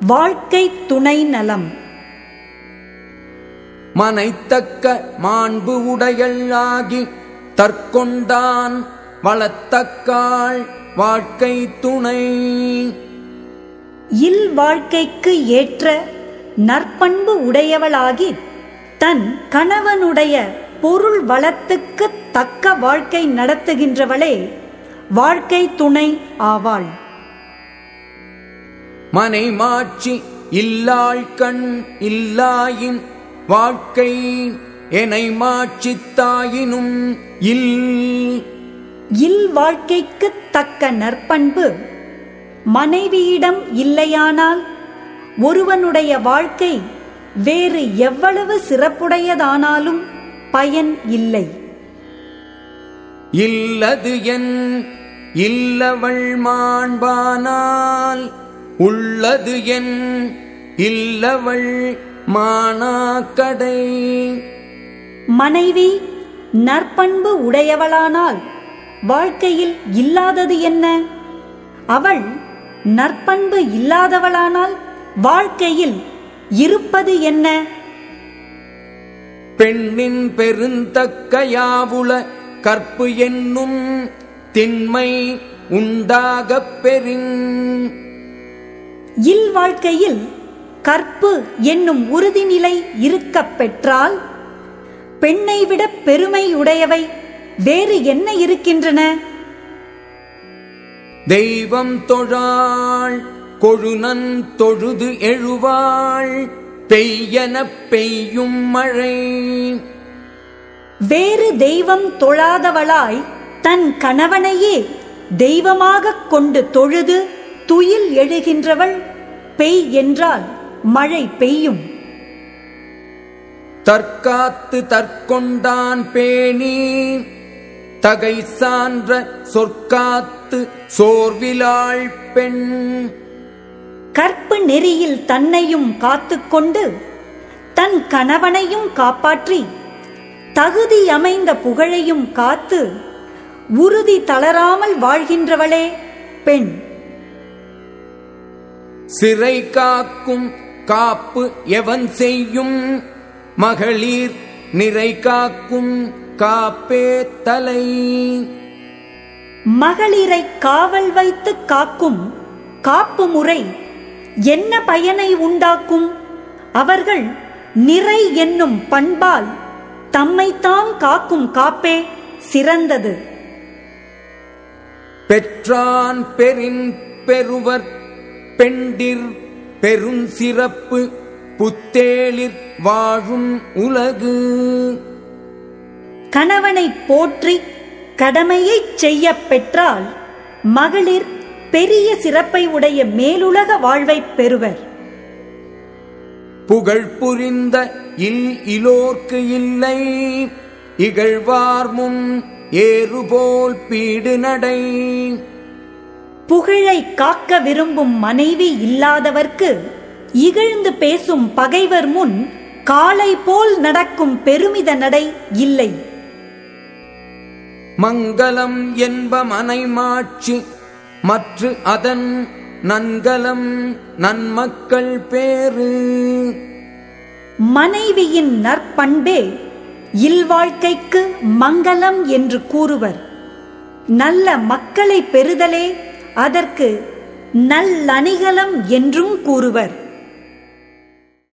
வாழ்க்கை துணை நலம். மனைத்தக்க மாண்பு உடையள்ளாகி தற்கொண்டான் வளத்தக்காள் வாழ்க்கை துணை. இல் வாழ்க்கைக்கு ஏற்ற நற்பண்பு உடையவளாகி தன் கணவனுடைய பொருள் வளத்துக்கு தக்க வாழ்க்கை நடத்துகின்றவளே வாழ்க்கை துணை ஆவாள். மனை மாட்சி இல்லாள் கண் இல்லாயின் வாழ்க்கை எனை மாட்சித்தாயினும் இல். இல் வாழ்க்கைக்கு தக்க நற்பண்பு. மனைவியிடம் இல்லையானால் ஒருவனுடைய வாழ்க்கை வேறு எவ்வளவு சிறப்புடையதானாலும் பயன் இல்லை. இல்லது என் இல்லவள் மாண்பானால் உள்ளது என் இல்லவள் மானாக்கடை. மனைவி நற்பண்பு உடையவளானால் வாழ்க்கையில் இல்லாதது என்ன? அவள் நற்பண்பு இல்லாதவளானால் வாழ்க்கையில் இருப்பது என்ன? பெண்ணின் பெருந்தக்க யாவுல கற்பு என்னும் திண்மை உண்டாகப் பெறின். இல் வாழ்க்கையில் கற்பு என்னும் உறுதிநிலை இருக்கப் பெற்றால் பெண்ணை விட பெருமை உடையவை வேறு என்ன இருக்கின்றன? தெய்வம் தொழாள் கொழுநன் தொழுது எழுவாள் பெய்யனப் பெய்யும் மழை. வேறு தெய்வம் தொழாதவளாய் தன் கணவனையே தெய்வமாகக் கொண்டு தொழுது துயில் எழுகின்றவள் பெய் என்றால் மழை பெய்யும். தற்காத்து தற்கொண்டான் பேணி தகை சான்ற சொற்காத்து சோர்விலாள் பெண். கற்பு நெறியில் தன்னையும் காத்துக்கொண்டு தன் கணவனையும் காப்பாற்றி தகுதி அமைந்த புகழையும் காத்து உறுதி தளராமல் வாழ்கின்றவளே பெண். சிறை காக்கும் காப்பு எவன் செய்யும்? மகளிர் நிறை காக்கும் காப்பே தலை. மகளிரை காவல் வைத்து காக்கும் காப்பு முறை என்ன பயனை உண்டாக்கும்? அவர்கள் நிறை என்னும் பண்பால் தம்மைத்தாம் காக்கும் காப்பே சிறந்தது. பெற்றான் பெரின் பெறுவர் பெண்டிர் பெருஞ்சிறப்பு புத்தேளிர் வாழும் உலகு. கணவனை போற்றி கடமையைச் செய்யப் பெற்றால் மகளிர் பெரிய சிறப்பை உடைய மேலுலக வாழ்வைப் பெறுவர். புகழ் புரிந்த இல் இலோர்க்கு இல்லை இகழ்வார் முன் ஏறுபோல் பீடு நடை. புகழை காக்க விரும்பும் மனைவி இல்லாதவர்க்கு இகழ்ந்து பேசும் பகைவர் முன் காளை போல் நடக்கும் பெருமித நடை இல்லை. மங்களம் என்ப மனைமாட்சி மற்ற அதன் நன்கலம் நன்மக்கள் பேரு மனைவியின் நற்பண்பே இல்வாழ்க்கைக்கு மங்களம் என்று கூறுவர். நல்ல மக்களை பெறுதலே அதற்கு நல்லணிகலம் என்றும் கூறுவர்.